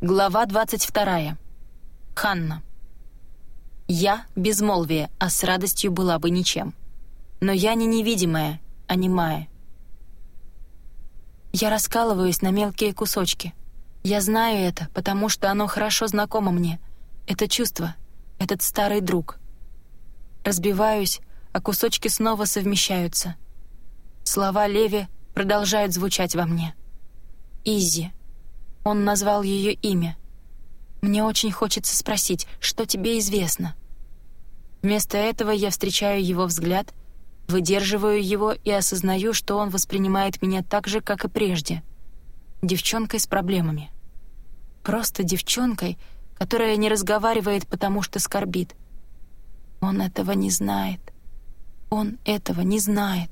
Глава 22. Ханна. Я — безмолвие, а с радостью была бы ничем. Но я не невидимая, а немая. Я раскалываюсь на мелкие кусочки. Я знаю это, потому что оно хорошо знакомо мне. Это чувство, этот старый друг. Разбиваюсь, а кусочки снова совмещаются. Слова Леви продолжают звучать во мне. Изи. Он назвал ее имя. Мне очень хочется спросить, что тебе известно. Вместо этого я встречаю его взгляд, выдерживаю его и осознаю, что он воспринимает меня так же, как и прежде. Девчонкой с проблемами. Просто девчонкой, которая не разговаривает, потому что скорбит. Он этого не знает. Он этого не знает.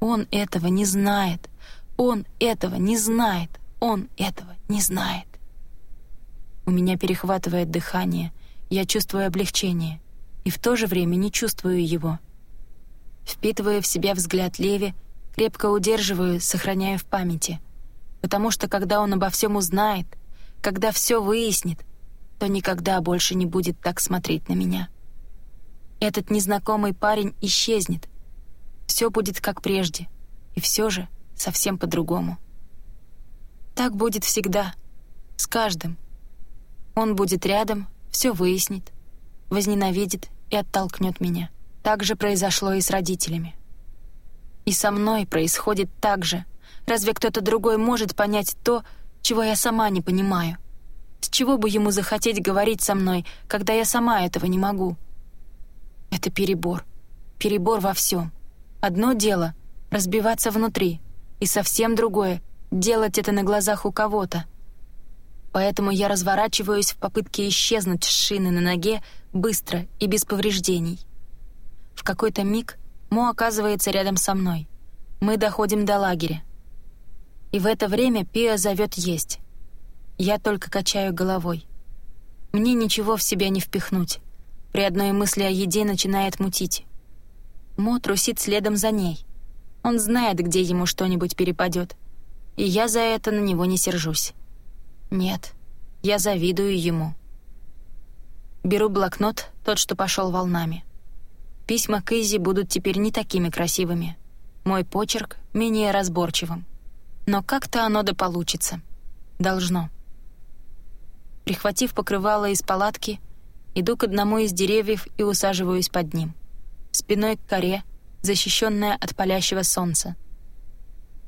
Он этого не знает. Он этого не знает. Он этого не знает. У меня перехватывает дыхание, я чувствую облегчение, и в то же время не чувствую его. Впитывая в себя взгляд Леви, крепко удерживаю, сохраняя в памяти, потому что когда он обо всем узнает, когда все выяснит, то никогда больше не будет так смотреть на меня. Этот незнакомый парень исчезнет. Все будет как прежде, и все же совсем по-другому. Так будет всегда. С каждым. Он будет рядом, все выяснит, возненавидит и оттолкнет меня. Так же произошло и с родителями. И со мной происходит так же. Разве кто-то другой может понять то, чего я сама не понимаю? С чего бы ему захотеть говорить со мной, когда я сама этого не могу? Это перебор. Перебор во всем. Одно дело — разбиваться внутри, и совсем другое делать это на глазах у кого-то. Поэтому я разворачиваюсь в попытке исчезнуть с шины на ноге быстро и без повреждений. В какой-то миг Мо оказывается рядом со мной. Мы доходим до лагеря. И в это время Пиа зовет есть. Я только качаю головой. Мне ничего в себя не впихнуть. При одной мысли о еде начинает мутить. Мо трусит следом за ней. Он знает, где ему что-нибудь перепадет и я за это на него не сержусь. Нет, я завидую ему. Беру блокнот, тот, что пошел волнами. Письма к будут теперь не такими красивыми. Мой почерк менее разборчивым. Но как-то оно да получится. Должно. Прихватив покрывало из палатки, иду к одному из деревьев и усаживаюсь под ним. Спиной к коре, защищенная от палящего солнца.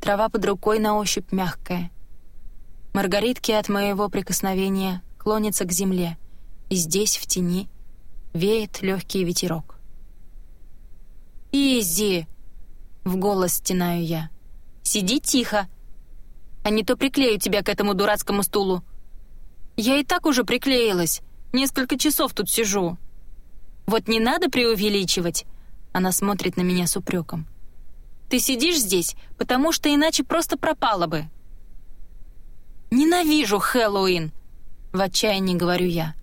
Трава под рукой на ощупь мягкая. Маргаритки от моего прикосновения клонятся к земле, и здесь, в тени, веет легкий ветерок. «Изи!» — в голос стенаю я. «Сиди тихо, а не то приклею тебя к этому дурацкому стулу. Я и так уже приклеилась, несколько часов тут сижу. Вот не надо преувеличивать!» Она смотрит на меня с упреком. Ты сидишь здесь, потому что иначе просто пропала бы». «Ненавижу Хэллоуин!» — в отчаянии говорю я.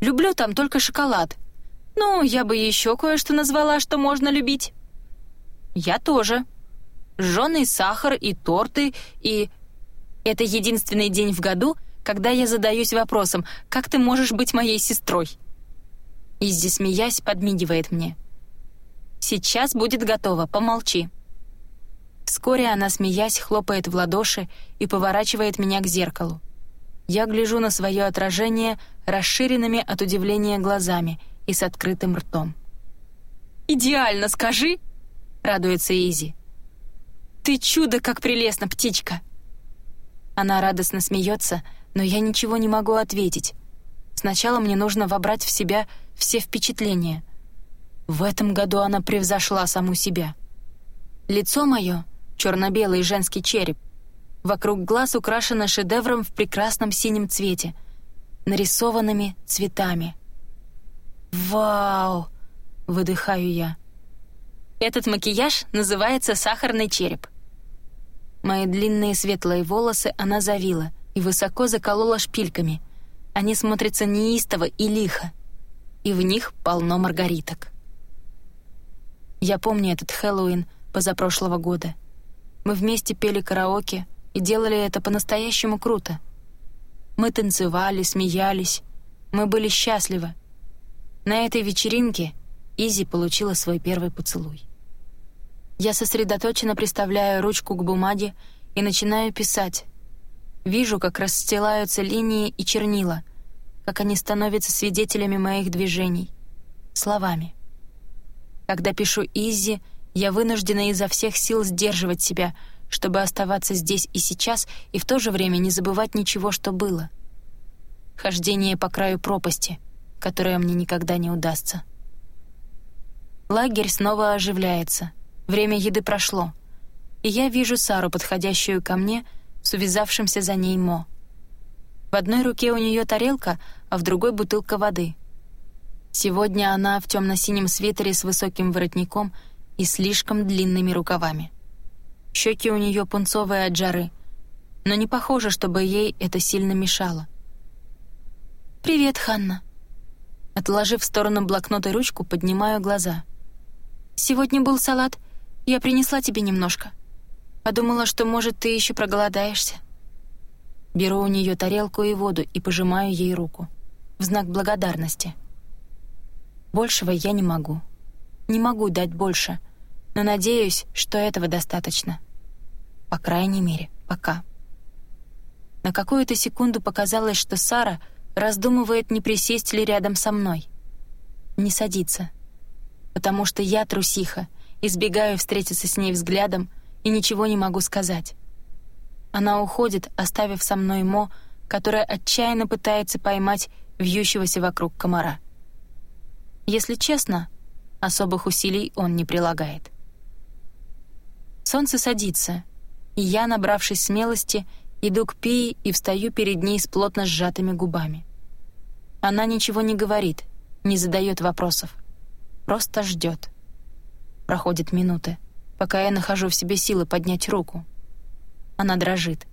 «Люблю там только шоколад. Ну, я бы еще кое-что назвала, что можно любить». «Я тоже. Жженый сахар и торты, и...» «Это единственный день в году, когда я задаюсь вопросом, как ты можешь быть моей сестрой?» Иззи, смеясь, подмигивает мне. «Сейчас будет готово, помолчи». Вскоре она, смеясь, хлопает в ладоши и поворачивает меня к зеркалу. Я гляжу на свое отражение расширенными от удивления глазами и с открытым ртом. «Идеально, скажи!» — радуется Изи. «Ты чудо, как прелестно, птичка!» Она радостно смеется, но я ничего не могу ответить. Сначала мне нужно вобрать в себя все впечатления — в этом году она превзошла саму себя. Лицо мое — черно-белый женский череп. Вокруг глаз украшено шедевром в прекрасном синем цвете, нарисованными цветами. «Вау!» — выдыхаю я. Этот макияж называется «сахарный череп». Мои длинные светлые волосы она завила и высоко заколола шпильками. Они смотрятся неистово и лихо, и в них полно маргариток. Я помню этот Хэллоуин позапрошлого года. Мы вместе пели караоке и делали это по-настоящему круто. Мы танцевали, смеялись. Мы были счастливы. На этой вечеринке Изи получила свой первый поцелуй. Я сосредоточенно приставляю ручку к бумаге и начинаю писать. Вижу, как расстилаются линии и чернила, как они становятся свидетелями моих движений, словами. Когда пишу Изи, я вынуждена изо всех сил сдерживать себя, чтобы оставаться здесь и сейчас, и в то же время не забывать ничего, что было. Хождение по краю пропасти, которое мне никогда не удастся. Лагерь снова оживляется. Время еды прошло. И я вижу Сару, подходящую ко мне, с увязавшимся за ней Мо. В одной руке у нее тарелка, а в другой бутылка воды. Сегодня она в темно-синем свитере с высоким воротником и слишком длинными рукавами. Щеки у нее пунцовые от жары, но не похоже, чтобы ей это сильно мешало. «Привет, Ханна». Отложив в сторону блокнот и ручку, поднимаю глаза. «Сегодня был салат. Я принесла тебе немножко. Подумала, что, может, ты еще проголодаешься». Беру у нее тарелку и воду и пожимаю ей руку. В знак благодарности. Большего я не могу. Не могу дать больше — но надеюсь, что этого достаточно. По крайней мере, пока. На какую-то секунду показалось, что Сара раздумывает, не присесть ли рядом со мной. Не садится. Потому что я трусиха, избегаю встретиться с ней взглядом и ничего не могу сказать. Она уходит, оставив со мной Мо, которая отчаянно пытается поймать вьющегося вокруг комара. Если честно, особых усилий он не прилагает. Солнце садится, и я, набравшись смелости, иду к Пии и встаю перед ней с плотно сжатыми губами. Она ничего не говорит, не задает вопросов. Просто ждет. Проходят минуты, пока я нахожу в себе силы поднять руку. Она дрожит.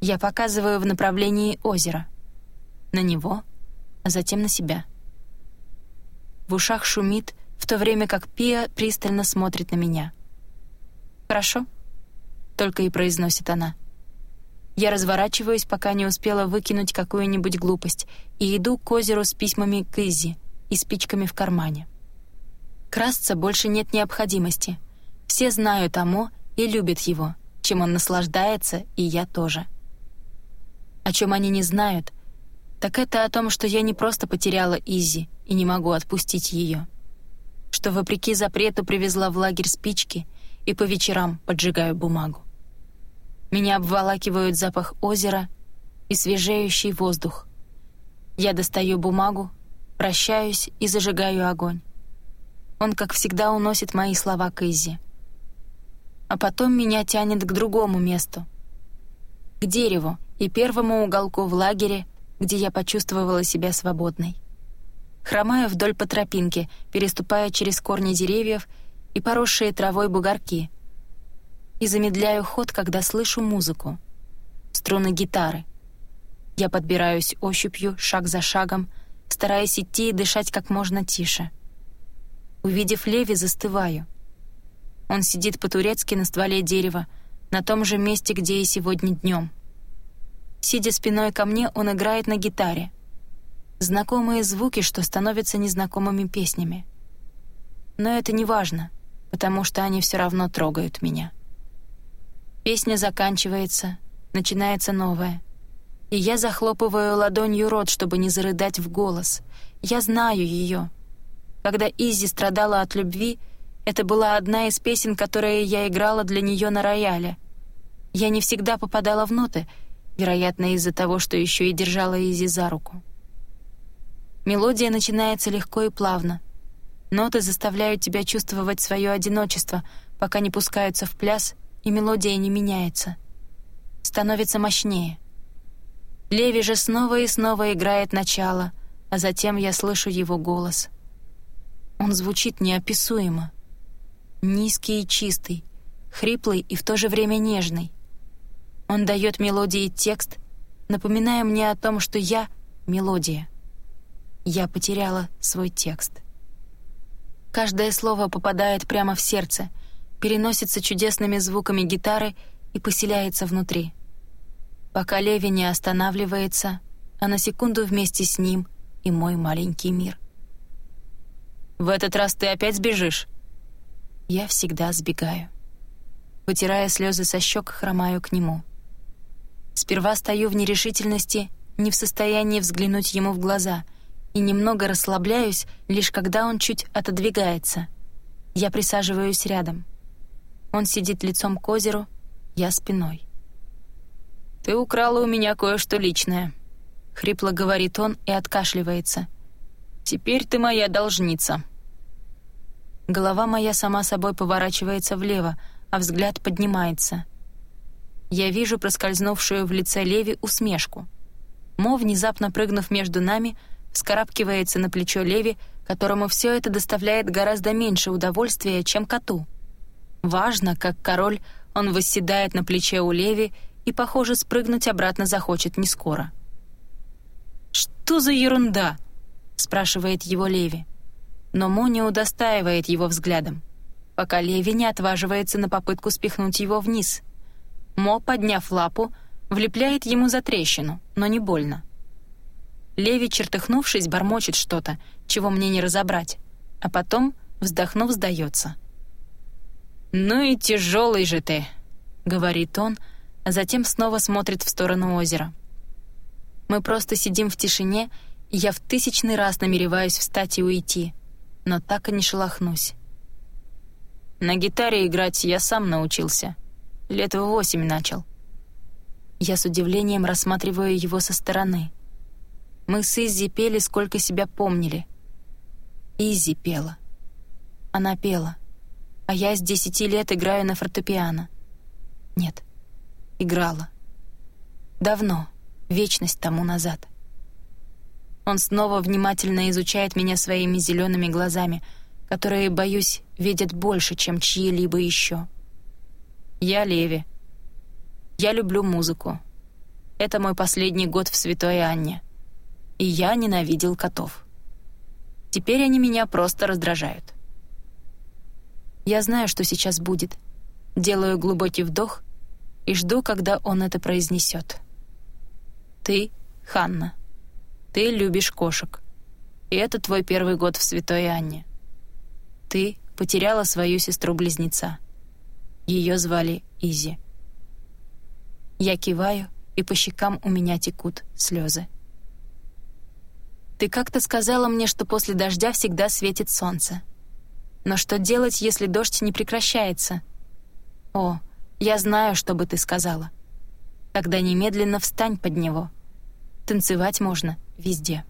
Я показываю в направлении озера. На него, а затем на себя. В ушах шумит, в то время как Пия пристально смотрит на меня — «Хорошо», — только и произносит она. Я разворачиваюсь, пока не успела выкинуть какую-нибудь глупость, и иду к озеру с письмами к и спичками в кармане. Красться больше нет необходимости. Все знают Амо и любят его, чем он наслаждается, и я тоже. О чем они не знают, так это о том, что я не просто потеряла Изи и не могу отпустить ее. Что, вопреки запрету, привезла в лагерь спички и по вечерам поджигаю бумагу. Меня обволакивают запах озера и свежеющий воздух. Я достаю бумагу, прощаюсь и зажигаю огонь. Он, как всегда, уносит мои слова к Изи. А потом меня тянет к другому месту. К дереву и первому уголку в лагере, где я почувствовала себя свободной. Хромаю вдоль по тропинке, переступая через корни деревьев и поросшие травой бугорки. И замедляю ход, когда слышу музыку. Струны гитары. Я подбираюсь ощупью, шаг за шагом, стараясь идти и дышать как можно тише. Увидев Леви, застываю. Он сидит по-турецки на стволе дерева, на том же месте, где и сегодня днем. Сидя спиной ко мне, он играет на гитаре. Знакомые звуки, что становятся незнакомыми песнями. Но это не важно — потому что они все равно трогают меня. Песня заканчивается, начинается новая. И я захлопываю ладонью рот, чтобы не зарыдать в голос. Я знаю ее. Когда Изи страдала от любви, это была одна из песен, которые я играла для нее на рояле. Я не всегда попадала в ноты, вероятно, из-за того, что еще и держала Изи за руку. Мелодия начинается легко и плавно — Ноты заставляют тебя чувствовать свое одиночество, пока не пускаются в пляс, и мелодия не меняется. Становится мощнее. Леви же снова и снова играет начало, а затем я слышу его голос. Он звучит неописуемо. Низкий и чистый, хриплый и в то же время нежный. Он дает мелодии текст, напоминая мне о том, что я — мелодия. Я потеряла свой текст. Каждое слово попадает прямо в сердце, переносится чудесными звуками гитары и поселяется внутри. пока Леви не останавливается, а на секунду вместе с ним и мой маленький мир. «В этот раз ты опять сбежишь?» Я всегда сбегаю. Вытирая слезы со щек, хромаю к нему. Сперва стою в нерешительности, не в состоянии взглянуть ему в глаза, и немного расслабляюсь, лишь когда он чуть отодвигается. Я присаживаюсь рядом. Он сидит лицом к озеру, я спиной. «Ты украла у меня кое-что личное», — хрипло говорит он и откашливается. «Теперь ты моя должница». Голова моя сама собой поворачивается влево, а взгляд поднимается. Я вижу проскользнувшую в лице Леви усмешку. Мо, внезапно прыгнув между нами, вскарабкивается на плечо Леви, которому все это доставляет гораздо меньше удовольствия, чем коту. Важно, как король, он восседает на плече у Леви и, похоже, спрыгнуть обратно захочет не скоро. «Что за ерунда?» — спрашивает его Леви. Но Мо не удостаивает его взглядом, пока Леви не отваживается на попытку спихнуть его вниз. Мо, подняв лапу, влепляет ему за трещину, но не больно. Леви, чертыхнувшись, бормочет что-то, чего мне не разобрать, а потом, вздохнув, сдается. «Ну и тяжелый же ты», — говорит он, а затем снова смотрит в сторону озера. Мы просто сидим в тишине, и я в тысячный раз намереваюсь встать и уйти, но так и не шелохнусь. На гитаре играть я сам научился. Лет в восемь начал. Я с удивлением рассматриваю его со стороны. Мы с Иззи пели, сколько себя помнили. Иззи пела. Она пела. А я с десяти лет играю на фортепиано. Нет, играла. Давно, вечность тому назад. Он снова внимательно изучает меня своими зелеными глазами, которые, боюсь, видят больше, чем чьи-либо еще. Я Леви. Я люблю музыку. Это мой последний год в Святой Анне. И я ненавидел котов. Теперь они меня просто раздражают. Я знаю, что сейчас будет. Делаю глубокий вдох и жду, когда он это произнесет. Ты, Ханна, ты любишь кошек. И это твой первый год в Святой Анне. Ты потеряла свою сестру-близнеца. Ее звали Изи. Я киваю, и по щекам у меня текут слезы. Ты как-то сказала мне, что после дождя всегда светит солнце. Но что делать, если дождь не прекращается? О, я знаю, что бы ты сказала. Тогда немедленно встань под него. Танцевать можно везде.